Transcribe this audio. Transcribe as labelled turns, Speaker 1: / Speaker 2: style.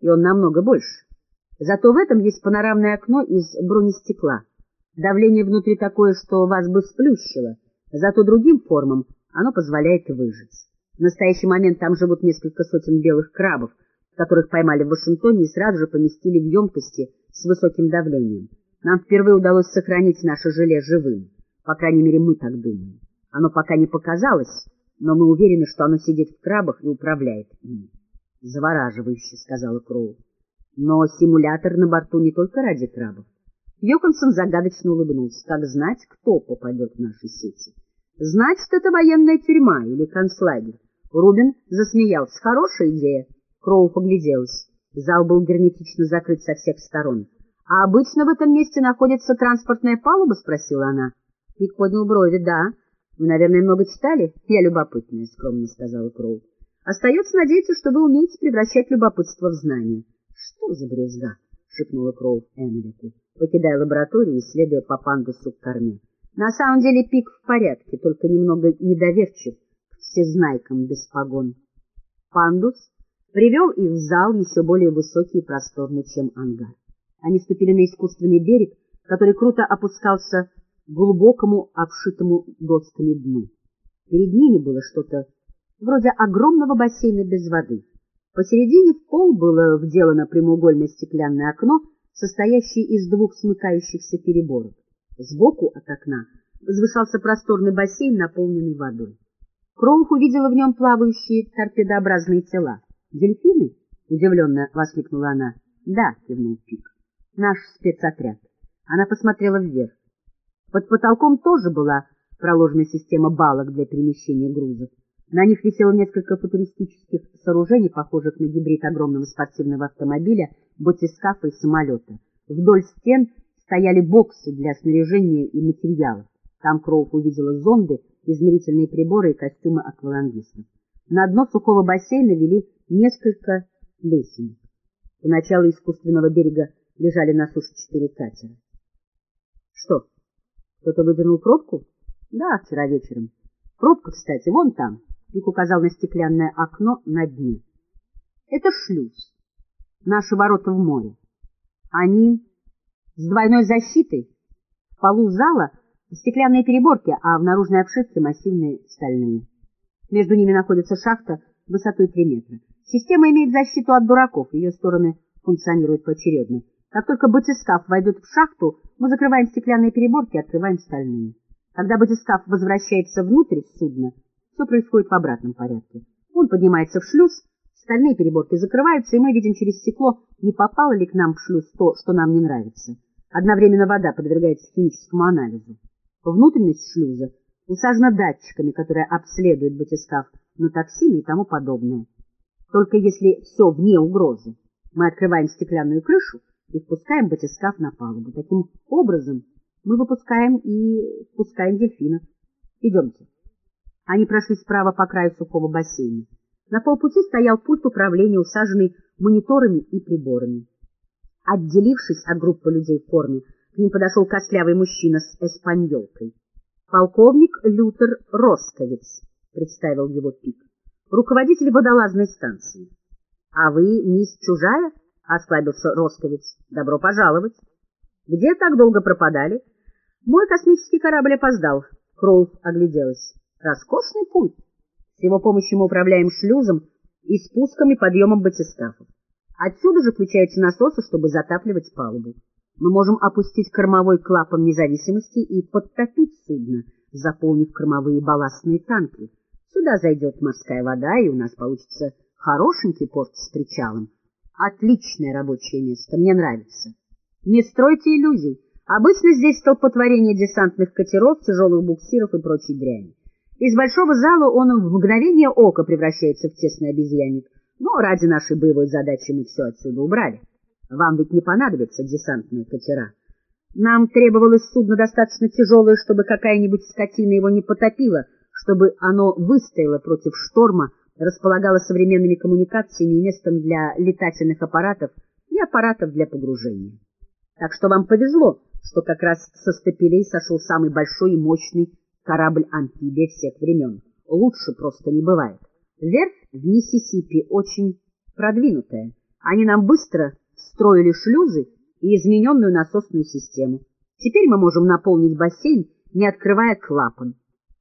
Speaker 1: и он намного больше. Зато в этом есть панорамное окно из бронестекла. Давление внутри такое, что вас бы сплющило, зато другим формам оно позволяет выжить. В настоящий момент там живут несколько сотен белых крабов, которых поймали в Вашингтоне и сразу же поместили в емкости с высоким давлением. Нам впервые удалось сохранить наше желе живым. По крайней мере, мы так думаем. Оно пока не показалось, но мы уверены, что оно сидит в крабах и управляет ими. — Завораживающе, — сказала Кроу. — Но симулятор на борту не только ради крабов. Йоконсон загадочно улыбнулся. Как знать, кто попадет в наши сети? Значит, это военная тюрьма или концлагерь. Рубин засмеялся. Хорошая идея. Кроу погляделась. Зал был герметично закрыт со всех сторон. — А обычно в этом месте находится транспортная палуба? — спросила она. Пик поднял брови. — Да. Вы, наверное, много читали? Я любопытная, — скромно сказала Кроу. Остается надеяться, что вы умеете превращать любопытство в знание. — Что за брюзга? — шепнула Кроу Эмилику, покидая лабораторию и следуя по пандусу к корме. На самом деле Пик в порядке, только немного недоверчив к всезнайкам без погон. Пандус привел их в зал еще более высокий и просторный, чем ангар. Они ступили на искусственный берег, который круто опускался к глубокому, обшитому досками дну. Перед ними было что-то вроде огромного бассейна без воды. Посередине в пол было вделано прямоугольное стеклянное окно, состоящее из двух смыкающихся переборок. Сбоку от окна возвышался просторный бассейн, наполненный водой. Кроуф увидела в нем плавающие торпедообразные тела. «Дельфины?» — удивленно воскликнула она. «Да», — кивнул Пик. «Наш спецотряд». Она посмотрела вверх. Под потолком тоже была проложена система балок для перемещения грузов. На них висело несколько футуристических сооружений, похожих на гибрид огромного спортивного автомобиля, батискафа и самолета. Вдоль стен стояли боксы для снаряжения и материалов. Там Кроуф увидела зонды, измерительные приборы и костюмы аквалангистов. На дно сухого бассейна вели несколько лесенок. У начала искусственного берега лежали на суше четыре катера. Что, кто-то выдернул пробку? Да, вчера вечером. Пробка, кстати, вон там. Пик указал на стеклянное окно на дне. Это шлюз. Наши ворота в море. Они с двойной защитой. В полу зала стеклянные переборки, а в наружной обшивке массивные стальные. Между ними находится шахта высотой 3 метра. Система имеет защиту от дураков, ее стороны функционируют поочередно. Как только батискаф войдет в шахту, мы закрываем стеклянные переборки и открываем стальные. Когда батискаф возвращается внутрь судна, все происходит в обратном порядке. Он поднимается в шлюз, стальные переборки закрываются, и мы видим через стекло, не попало ли к нам в шлюз то, что нам не нравится. Одновременно вода подвергается химическому анализу. Внутренность шлюза усажена датчиками, которые обследуют батискаф на токсины и тому подобное. Только если все вне угрозы, мы открываем стеклянную крышу и впускаем батискаф на палубу. Таким образом мы выпускаем и впускаем дельфинов. Идемте. Они прошли справа по краю сухого бассейна. На полпути стоял пульт управления, усаженный мониторами и приборами. Отделившись от группы людей в форме, к ним подошел костлявый мужчина с эспаньолкой. «Полковник Лютер Росковец», — представил его Пик, — «руководитель водолазной станции». «А вы мисс Чужая?» — осклабился Росковец. «Добро пожаловать». «Где так долго пропадали?» «Мой космический корабль опоздал», — Кроув огляделась. «Роскошный путь. С его помощью мы управляем шлюзом и спуском и подъемом батискафов. Отсюда же включаются насосы, чтобы затапливать палубу. Мы можем опустить кормовой клапан независимости и подтопить судно, заполнив кормовые балластные танки. Сюда зайдет морская вода, и у нас получится хорошенький порт с причалом. Отличное рабочее место, мне нравится. Не стройте иллюзий. Обычно здесь столпотворение десантных катеров, тяжелых буксиров и прочей дряни. Из большого зала он в мгновение ока превращается в тесный обезьянник, но ради нашей боевой задачи мы все отсюда убрали. Вам ведь не понадобятся десантные катера. Нам требовалось судно достаточно тяжелое, чтобы какая-нибудь скотина его не потопила, чтобы оно выстояло против шторма, располагало современными коммуникациями и местом для летательных аппаратов и аппаратов для погружения. Так что вам повезло, что как раз со стапелей сошел самый большой и мощный корабль-амфибия всех времен. Лучше просто не бывает. Верфь в Миссисипи очень продвинутая. Они нам быстро строили шлюзы и измененную насосную систему. Теперь мы можем наполнить бассейн, не открывая клапан.